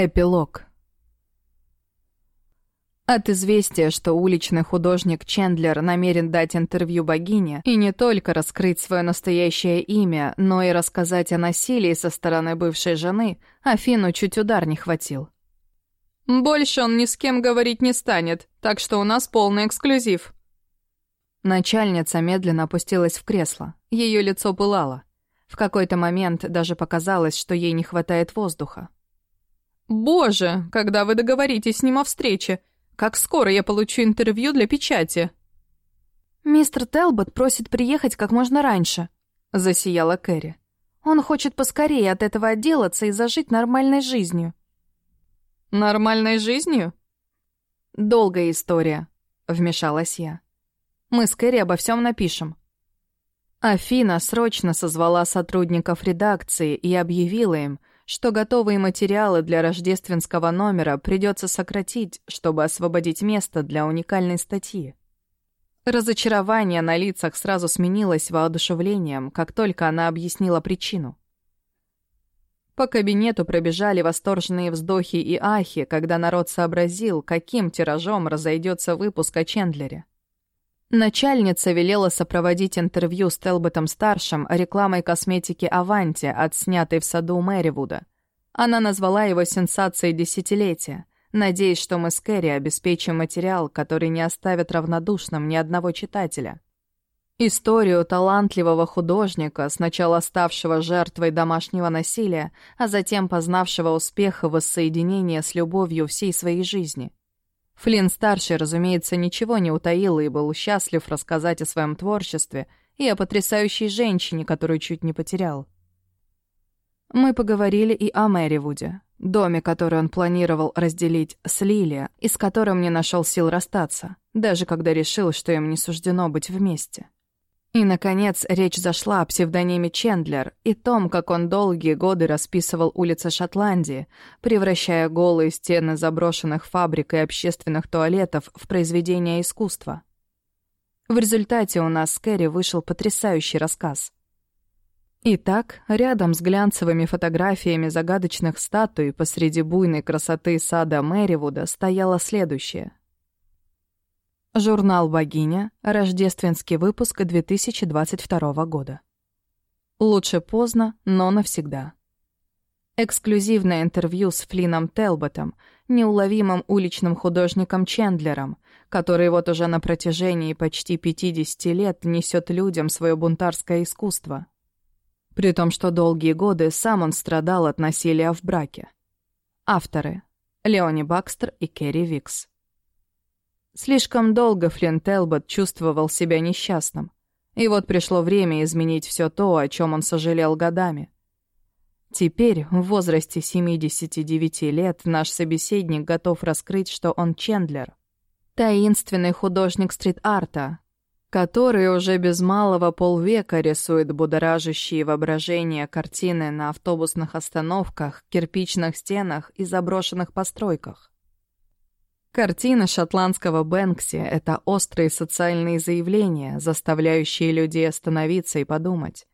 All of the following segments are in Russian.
Эпилог. От известия, что уличный художник Чендлер намерен дать интервью богине и не только раскрыть свое настоящее имя, но и рассказать о насилии со стороны бывшей жены, Афину чуть удар не хватил. «Больше он ни с кем говорить не станет, так что у нас полный эксклюзив». Начальница медленно опустилась в кресло. Ее лицо пылало. В какой-то момент даже показалось, что ей не хватает воздуха. «Боже, когда вы договоритесь с ним о встрече? Как скоро я получу интервью для печати?» «Мистер Телбот просит приехать как можно раньше», — засияла Кэрри. «Он хочет поскорее от этого отделаться и зажить нормальной жизнью». «Нормальной жизнью?» «Долгая история», — вмешалась я. «Мы с Кэрри обо всем напишем». Афина срочно созвала сотрудников редакции и объявила им, что готовые материалы для рождественского номера придется сократить, чтобы освободить место для уникальной статьи. Разочарование на лицах сразу сменилось воодушевлением, как только она объяснила причину. По кабинету пробежали восторженные вздохи и ахи, когда народ сообразил, каким тиражом разойдется выпуск о Чендлере. Начальница велела сопроводить интервью с Телботом-старшим рекламой косметики «Аванти», отснятой в саду Мэривуда. Она назвала его сенсацией десятилетия, надеясь, что мы с Кэрри обеспечим материал, который не оставит равнодушным ни одного читателя. Историю талантливого художника, сначала ставшего жертвой домашнего насилия, а затем познавшего успеха воссоединения с любовью всей своей жизни — Флинн-старший, разумеется, ничего не утаил и был счастлив рассказать о своем творчестве и о потрясающей женщине, которую чуть не потерял. Мы поговорили и о Мэривуде, доме, который он планировал разделить с Лили, и с которым не нашел сил расстаться, даже когда решил, что им не суждено быть вместе. И, наконец, речь зашла о псевдониме Чендлер и том, как он долгие годы расписывал улицы Шотландии, превращая голые стены заброшенных фабрик и общественных туалетов в произведения искусства. В результате у нас с Кэрри вышел потрясающий рассказ. Итак, рядом с глянцевыми фотографиями загадочных статуй посреди буйной красоты сада Мэривуда стояло следующее. Журнал «Богиня», рождественский выпуск 2022 года. Лучше поздно, но навсегда. Эксклюзивное интервью с Флином Телботом, неуловимым уличным художником Чендлером, который вот уже на протяжении почти 50 лет несет людям свое бунтарское искусство. При том, что долгие годы сам он страдал от насилия в браке. Авторы — Леони Бакстер и Керри Викс. Слишком долго Флинн Телбот чувствовал себя несчастным. И вот пришло время изменить все то, о чем он сожалел годами. Теперь, в возрасте 79 лет, наш собеседник готов раскрыть, что он Чендлер. Таинственный художник стрит-арта, который уже без малого полвека рисует будоражащие воображение картины на автобусных остановках, кирпичных стенах и заброшенных постройках. Картина шотландского Бэнкси — это острые социальные заявления, заставляющие людей остановиться и подумать.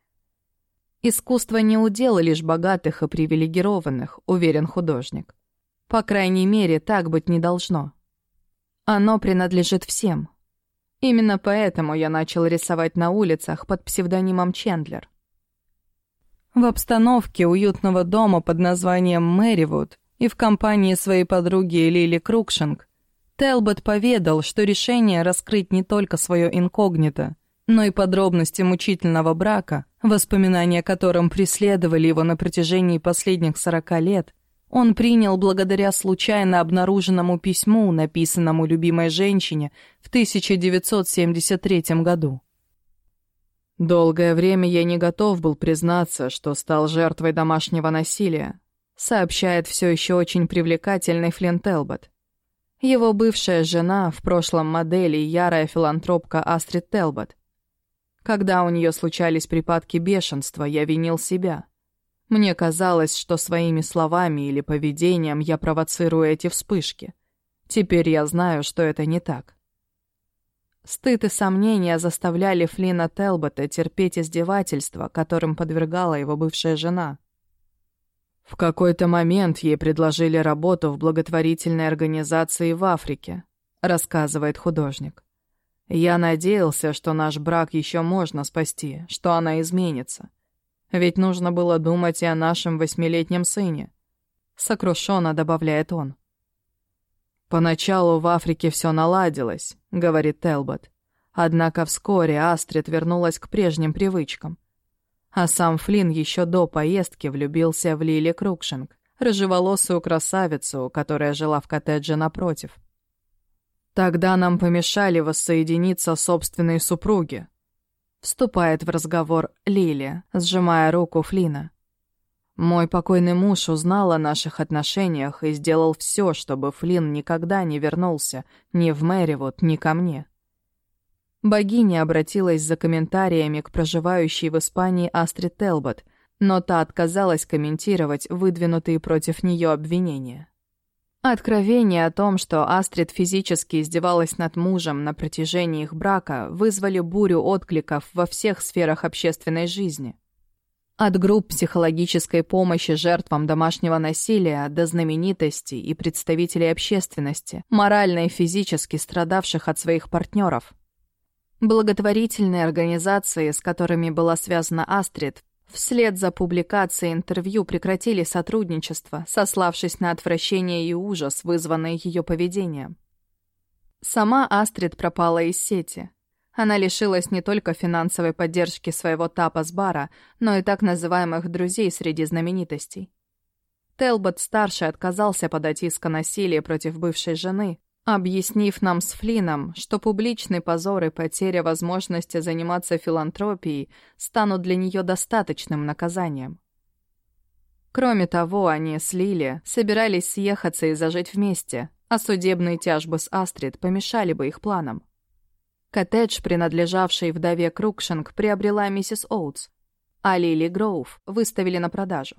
Искусство не удел лишь богатых и привилегированных, уверен художник. По крайней мере, так быть не должно. Оно принадлежит всем. Именно поэтому я начал рисовать на улицах под псевдонимом Чендлер. В обстановке уютного дома под названием Мэривуд и в компании своей подруги Лили Крукшинг Телбот поведал, что решение раскрыть не только свое инкогнито, но и подробности мучительного брака, воспоминания о котором преследовали его на протяжении последних сорока лет, он принял благодаря случайно обнаруженному письму, написанному любимой женщине в 1973 году. «Долгое время я не готов был признаться, что стал жертвой домашнего насилия», сообщает все еще очень привлекательный Флинн Телбот. Его бывшая жена, в прошлом модели, ярая филантропка Астрид Телбот. Когда у нее случались припадки бешенства, я винил себя. Мне казалось, что своими словами или поведением я провоцирую эти вспышки. Теперь я знаю, что это не так. Стыд и сомнения заставляли Флина Телбота терпеть издевательства, которым подвергала его бывшая жена. В какой-то момент ей предложили работу в благотворительной организации в Африке, рассказывает художник. Я надеялся, что наш брак еще можно спасти, что она изменится. Ведь нужно было думать и о нашем восьмилетнем сыне. Сокрушенно добавляет он. «Поначалу в Африке все наладилось», — говорит Телбот. Однако вскоре Астрид вернулась к прежним привычкам. А сам Флинн еще до поездки влюбился в Лили Крукшинг, рыжеволосую красавицу, которая жила в коттедже напротив. Тогда нам помешали воссоединиться собственные супруги. Вступает в разговор Лили, сжимая руку Флина. Мой покойный муж узнал о наших отношениях и сделал все, чтобы Флинн никогда не вернулся ни в Мэривуд, ни ко мне. Богиня обратилась за комментариями к проживающей в Испании Астрид Телбот, но та отказалась комментировать выдвинутые против нее обвинения. Откровения о том, что Астрид физически издевалась над мужем на протяжении их брака, вызвали бурю откликов во всех сферах общественной жизни. От групп психологической помощи жертвам домашнего насилия до знаменитостей и представителей общественности, морально и физически страдавших от своих партнеров – Благотворительные организации, с которыми была связана Астрид, вслед за публикацией интервью прекратили сотрудничество, сославшись на отвращение и ужас, вызванные ее поведением. Сама Астрид пропала из сети. Она лишилась не только финансовой поддержки своего тапас-бара, но и так называемых друзей среди знаменитостей. Телбот-старший отказался подать иск о насилии против бывшей жены, объяснив нам с Флином, что публичный позор и потеря возможности заниматься филантропией станут для нее достаточным наказанием. Кроме того, они с Лили собирались съехаться и зажить вместе, а судебные тяжбы с Астрид помешали бы их планам. Коттедж, принадлежавший вдове Крукшинг, приобрела миссис Оутс, а Лили Гроув выставили на продажу.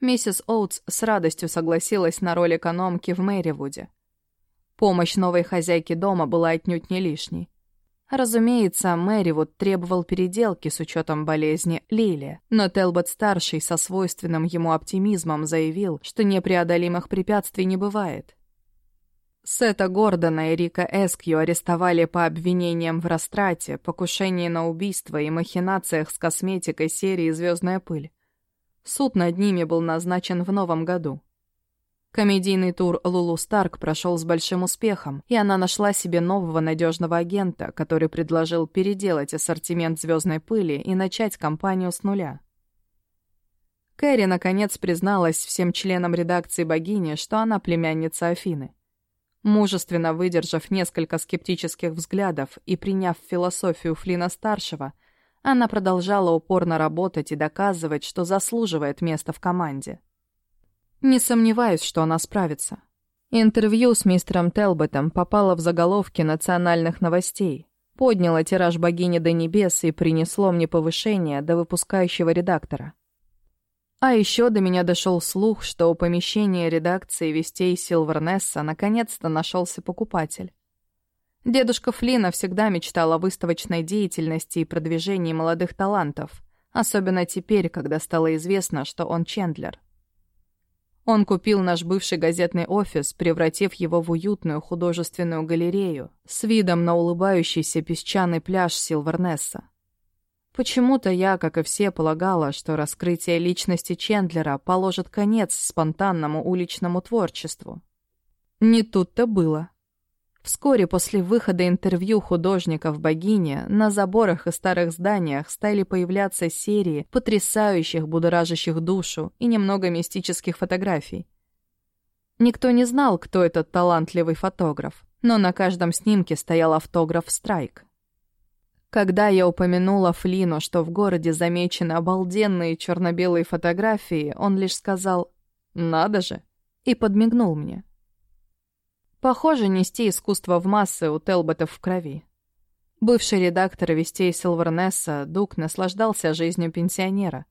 Миссис Оутс с радостью согласилась на роль экономки в Мэривуде — Помощь новой хозяйки дома была отнюдь не лишней. Разумеется, Мэри вот требовал переделки с учетом болезни Лили, но Телбот-старший со свойственным ему оптимизмом заявил, что непреодолимых препятствий не бывает. Сета Гордона и Рика Эскью арестовали по обвинениям в растрате, покушении на убийство и махинациях с косметикой серии «Звездная пыль». Суд над ними был назначен в новом году. Комедийный тур Лулу Старк прошел с большим успехом, и она нашла себе нового надежного агента, который предложил переделать ассортимент звездной пыли и начать кампанию с нуля. Кэрри, наконец, призналась всем членам редакции богини, что она племянница Афины. Мужественно выдержав несколько скептических взглядов и приняв философию Флина-старшего, она продолжала упорно работать и доказывать, что заслуживает места в команде. Не сомневаюсь, что она справится. Интервью с мистером Телботом попало в заголовки национальных новостей, подняло тираж богини до небес и принесло мне повышение до выпускающего редактора. А еще до меня дошел слух, что у помещения редакции вестей Силвернесса наконец-то нашелся покупатель. Дедушка Флина всегда мечтал о выставочной деятельности и продвижении молодых талантов, особенно теперь, когда стало известно, что он Чендлер. Он купил наш бывший газетный офис, превратив его в уютную художественную галерею с видом на улыбающийся песчаный пляж Силвернесса. Почему-то я, как и все, полагала, что раскрытие личности Чендлера положит конец спонтанному уличному творчеству. Не тут-то было. Вскоре после выхода интервью художников богини на заборах и старых зданиях стали появляться серии потрясающих, будоражащих душу и немного мистических фотографий. Никто не знал, кто этот талантливый фотограф, но на каждом снимке стоял автограф «Страйк». Когда я упомянула Флину, что в городе замечены обалденные черно-белые фотографии, он лишь сказал «надо же» и подмигнул мне. Похоже, нести искусство в массы у Телботов в крови. Бывший редактор вестей Силвернесса, Дук, наслаждался жизнью пенсионера.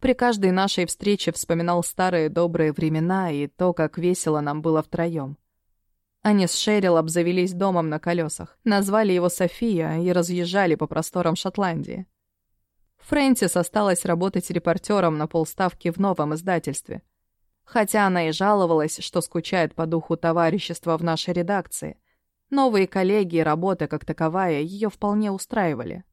При каждой нашей встрече вспоминал старые добрые времена и то, как весело нам было втроем. Они с Шерил обзавелись домом на колесах, назвали его София и разъезжали по просторам Шотландии. Фрэнсис осталась работать репортером на полставки в новом издательстве. Хотя она и жаловалась, что скучает по духу товарищества в нашей редакции. Новые коллеги и работа как таковая ее вполне устраивали.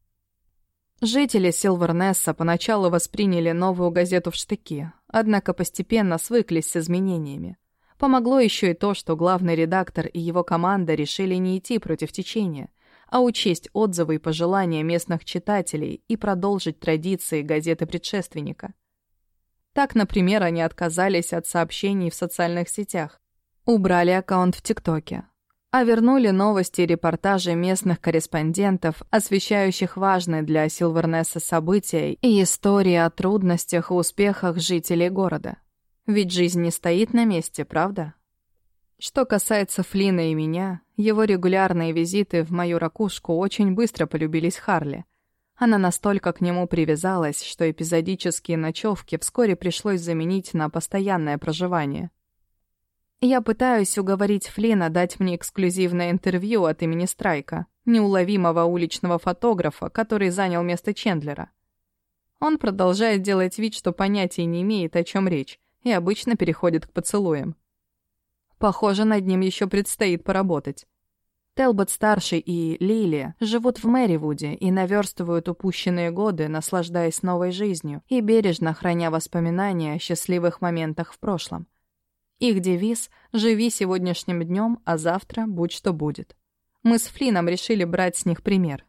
Жители Силвернесса поначалу восприняли новую газету в штыки, однако постепенно свыклись с изменениями. Помогло еще и то, что главный редактор и его команда решили не идти против течения, а учесть отзывы и пожелания местных читателей и продолжить традиции газеты предшественника. Так, например, они отказались от сообщений в социальных сетях, убрали аккаунт в ТикТоке, а вернули новости и репортажи местных корреспондентов, освещающих важные для Силвернесса события и истории о трудностях и успехах жителей города. Ведь жизнь не стоит на месте, правда? Что касается Флина и меня, его регулярные визиты в мою ракушку очень быстро полюбились Харли. Она настолько к нему привязалась, что эпизодические ночевки вскоре пришлось заменить на постоянное проживание. Я пытаюсь уговорить Флина дать мне эксклюзивное интервью от имени Страйка, неуловимого уличного фотографа, который занял место Чендлера. Он продолжает делать вид, что понятия не имеет, о чем речь, и обычно переходит к поцелуям. Похоже, над ним еще предстоит поработать. Телбот-старший и Лили живут в Мэривуде и наверстывают упущенные годы, наслаждаясь новой жизнью и бережно храня воспоминания о счастливых моментах в прошлом. Их девиз «Живи сегодняшним днем, а завтра будь что будет». Мы с Флином решили брать с них пример.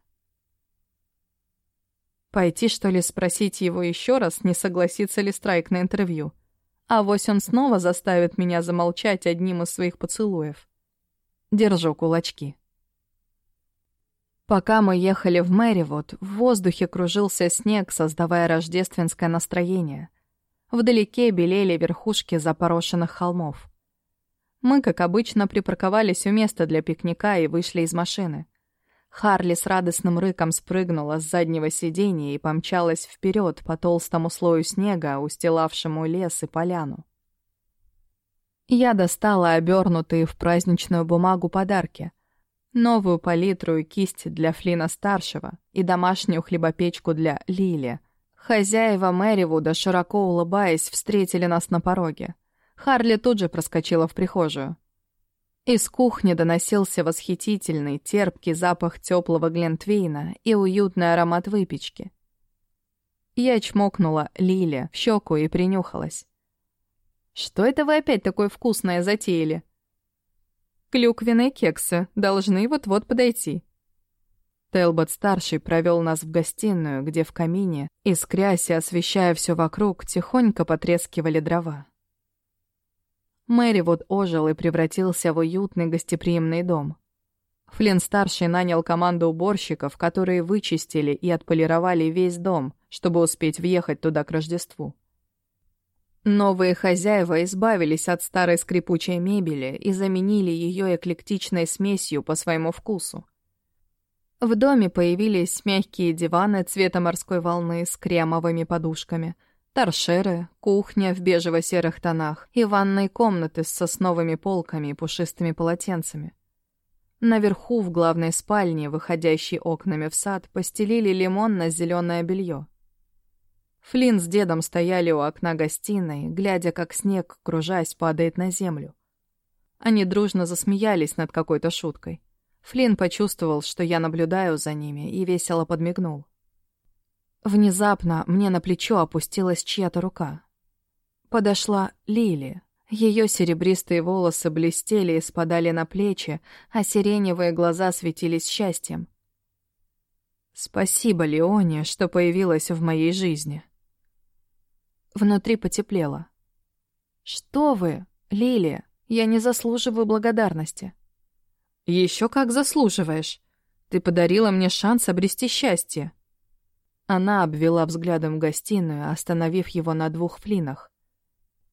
Пойти, что ли, спросить его еще раз, не согласится ли Страйк на интервью. А вось он снова заставит меня замолчать одним из своих поцелуев. Держу кулачки. Пока мы ехали в Мэривуд, в воздухе кружился снег, создавая рождественское настроение. Вдалеке белели верхушки запорошенных холмов. Мы, как обычно, припарковались у места для пикника и вышли из машины. Харли с радостным рыком спрыгнула с заднего сиденья и помчалась вперед по толстому слою снега, устилавшему лес и поляну. Я достала обернутые в праздничную бумагу подарки. Новую палитру и кисть для Флина-старшего и домашнюю хлебопечку для Лили, Хозяева Мэривуда, широко улыбаясь, встретили нас на пороге. Харли тут же проскочила в прихожую. Из кухни доносился восхитительный, терпкий запах теплого глентвейна и уютный аромат выпечки. Я чмокнула Лиле в щеку и принюхалась. «Что это вы опять такое вкусное затеяли?» «Клюквенные кексы должны вот-вот подойти», Тейлбот-старший провел нас в гостиную, где в камине, искрясь и освещая все вокруг, тихонько потрескивали дрова. Мэри вот ожил и превратился в уютный гостеприимный дом. Флинн-старший нанял команду уборщиков, которые вычистили и отполировали весь дом, чтобы успеть въехать туда к Рождеству. Новые хозяева избавились от старой скрипучей мебели и заменили ее эклектичной смесью по своему вкусу. В доме появились мягкие диваны цвета морской волны с кремовыми подушками, торшеры, кухня в бежево-серых тонах и ванные комнаты с сосновыми полками и пушистыми полотенцами. Наверху, в главной спальне, выходящей окнами в сад, постелили лимонно-зеленое белье. Флинн с дедом стояли у окна гостиной, глядя, как снег, кружась, падает на землю. Они дружно засмеялись над какой-то шуткой. Флинн почувствовал, что я наблюдаю за ними, и весело подмигнул. Внезапно мне на плечо опустилась чья-то рука. Подошла Лили. Ее серебристые волосы блестели и спадали на плечи, а сиреневые глаза светились счастьем. «Спасибо, Леоне, что появилась в моей жизни». Внутри потеплело. «Что вы, Лили, я не заслуживаю благодарности». Еще как заслуживаешь. Ты подарила мне шанс обрести счастье. Она обвела взглядом гостиную, остановив его на двух флинах.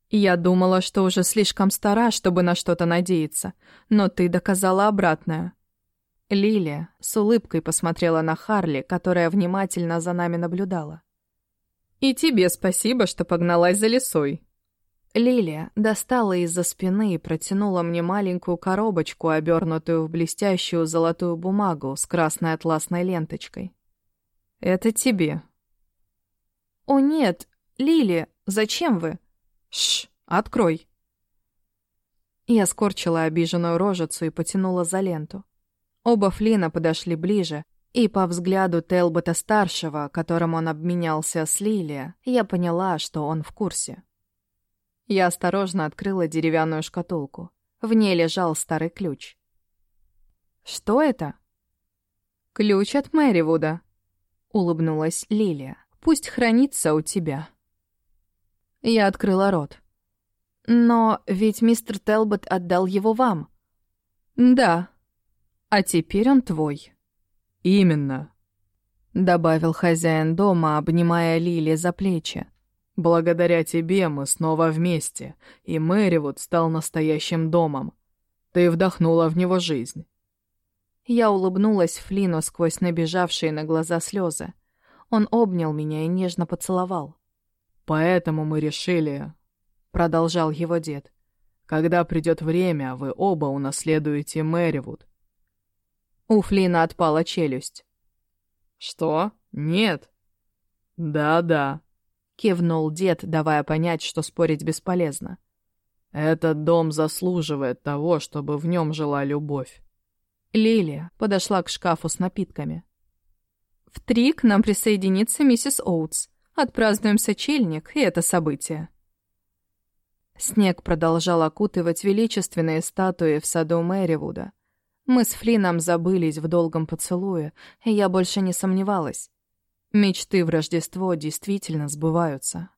Я думала, что уже слишком стара, чтобы на что-то надеяться, но ты доказала обратное. Лилия с улыбкой посмотрела на Харли, которая внимательно за нами наблюдала. «И тебе спасибо, что погналась за лесой. Лилия достала из-за спины и протянула мне маленькую коробочку, обернутую в блестящую золотую бумагу с красной атласной ленточкой. «Это тебе». «О нет, Лили, зачем вы?» «Шш, открой!» Я скорчила обиженную рожицу и потянула за ленту. Оба Флина подошли ближе, и по взгляду Телбота-старшего, которым он обменялся с Лилия, я поняла, что он в курсе. Я осторожно открыла деревянную шкатулку. В ней лежал старый ключ. «Что это?» «Ключ от Мэривуда», — улыбнулась Лилия. «Пусть хранится у тебя». Я открыла рот. «Но ведь мистер Телбот отдал его вам». «Да. А теперь он твой». «Именно», — добавил хозяин дома, обнимая Лили за плечи. «Благодаря тебе мы снова вместе, и Мэривуд стал настоящим домом. Ты вдохнула в него жизнь». Я улыбнулась Флину сквозь набежавшие на глаза слезы. Он обнял меня и нежно поцеловал. «Поэтому мы решили, продолжал его дед. Когда придет время, вы оба унаследуете Мэривуд. У Флина отпала челюсть. Что? Нет. Да-да, кивнул дед, давая понять, что спорить бесполезно. Этот дом заслуживает того, чтобы в нем жила любовь. Лилия подошла к шкафу с напитками. В три к нам присоединится миссис Оутс. Отпразднуем сочельник и это событие. Снег продолжал окутывать величественные статуи в саду Мэривуда. Мы с Флином забылись в долгом поцелуе, и я больше не сомневалась. Мечты в Рождество действительно сбываются.